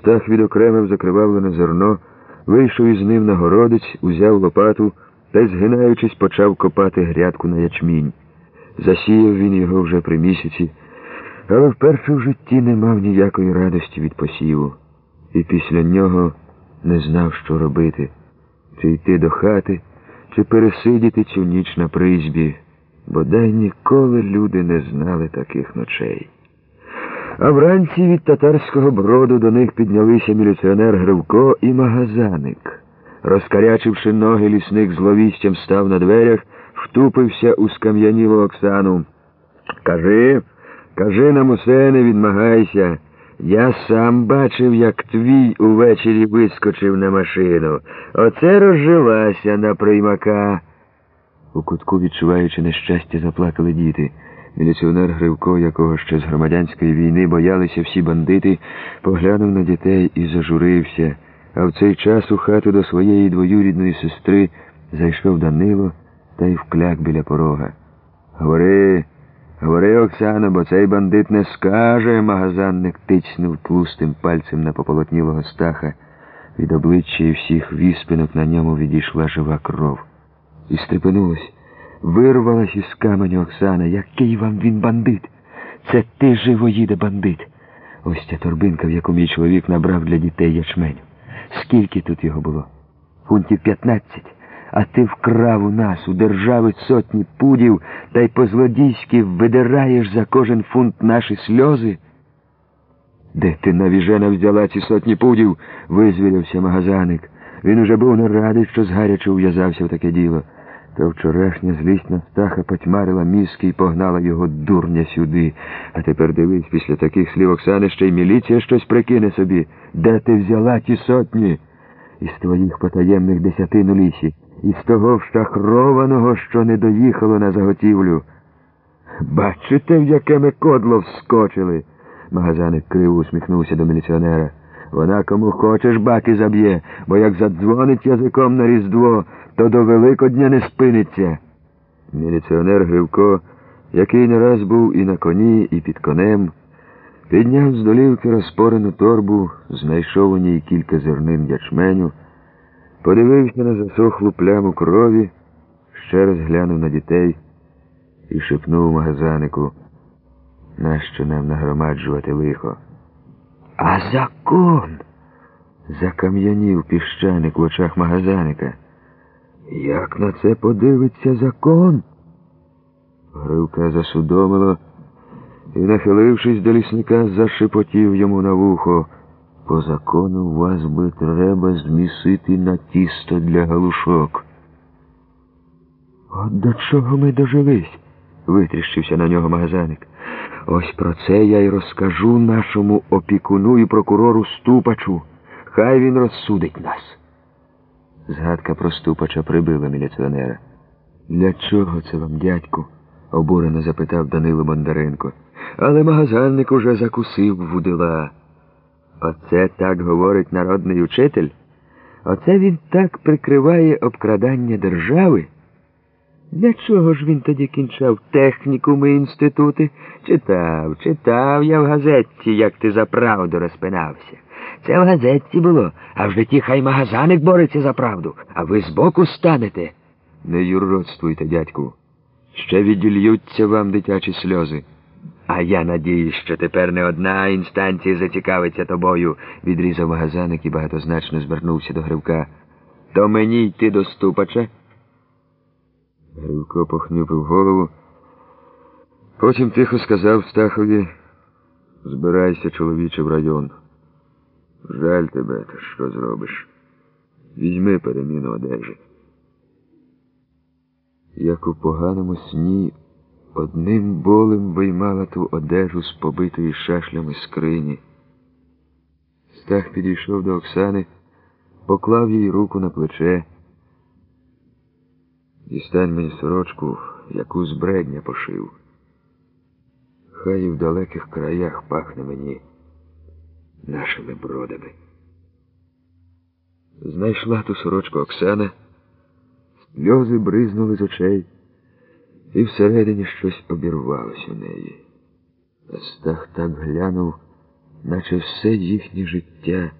Стах відокремив закривавлене зерно, вийшов із ним на городець, узяв лопату та, згинаючись, почав копати грядку на ячмінь. Засіяв він його вже при місяці, але вперше в житті не мав ніякої радості від посіву, і після нього не знав, що робити, чи йти до хати, чи пересидіти цю ніч на призьбі, бодай ніколи люди не знали таких ночей. А вранці від татарського броду до них піднялися міліціонер Гривко і магазаник. Розкарячивши ноги, лісник зловістям став на дверях, втупився у скам'янілу Оксану. Кажи, кажи нам усе, не відмагайся. Я сам бачив, як твій увечері вискочив на машину. Оце розжилася на приймака. У кутку, відчуваючи нещастя, заплакали діти. Міліціонер Гривко, якого ще з громадянської війни боялися всі бандити, поглянув на дітей і зажурився. А в цей час у хату до своєї двоюрідної сестри зайшов Данило та й вкляк біля порога. Говори, говори, Оксано, бо цей бандит не скаже, магазанник тицьнув тлустим пальцем на пополотнілого стаха. Від обличчя і всіх віспинок на ньому відійшла жива кров. І стрепенулась. Вирвалась із каменю Оксана. Який вам він бандит? Це ти живоїде бандит. Ось ця торбинка, в яку мій чоловік набрав для дітей ячменю. Скільки тут його було? Фунтів п'ятнадцять. А ти вкрав у нас, у держави сотні пудів, та й по-злодійськи видираєш за кожен фунт наші сльози? Де ти навіжена взяла ці сотні пудів? визвірився магазаник. Він уже був не радий, що згаряче ув'язався в таке діло. Та вчорашня злість на стаха потьмарила мізки і погнала його дурня сюди. А тепер дивись, після таких слів Оксани ще й міліція щось прикине собі. Де ти взяла ті сотні? Із твоїх потаємних десятин у лісі, із того вшахрованого, що не доїхало на заготівлю. Бачите, в яке ми кодло вскочили? Магазаник криво усміхнувся до міліціонера. Вона кому хочеш баки заб'є, бо як задзвонить язиком на різдво, то до Великодня не спиниться. Міліціонер Гривко, який не раз був і на коні, і під конем, підняв з долівки розпорену торбу, знайшов у ній кілька зернин ячменю, подивився на засохлу пляму крові, ще раз глянув на дітей і шепнув магазанику, нащо нам нагромаджувати лихо. А закон? Закам'янів піщаник в очах магазаника. Як на це подивиться закон? Гривка засудомило і, нахилившись до лісника, зашепотів йому на вухо. По закону вас би треба змісити на тісто для галушок. От до чого ми дожились? витріщився на нього магазаник. Ось про це я й розкажу нашому опікуну і прокурору Ступачу. Хай він розсудить нас. Згадка про Ступача прибила міліціонера. Для чого це вам, дядьку? обурено запитав Данило Бондаренко. Але магазинник уже закусив вудила. Оце так говорить народний учитель. Оце він так прикриває обкрадання держави. Для чого ж він тоді кінчав технікуми інститути? Читав, читав я в газетці, як ти за правду розпинався. Це в газетці було, а в житті хай магазаник бореться за правду, а ви збоку станете. Не юродствуйте, дядьку. Ще відільються вам дитячі сльози. А я надіюсь, що тепер не одна інстанція зацікавиться тобою, відрізав магазаник і багатозначно звернувся до Гривка. То мені йти до ступача. Гривко похнюпив голову. Потім тихо сказав Стахові, збирайся, чоловіче, в район. Жаль тебе, та що зробиш? Візьми переміну одежі. Як у поганому сні одним болем виймала ту одежу з побитої шашлями скрині. Стах підійшов до Оксани, поклав їй руку на плече. Дістань мені сорочку, яку збредня пошив. Хай і в далеких краях пахне мені нашими бродами. Знайшла ту сорочку Оксана, сльози бризнули з очей, і всередині щось обірвалось у неї. Стах так глянув, наче все їхнє життя.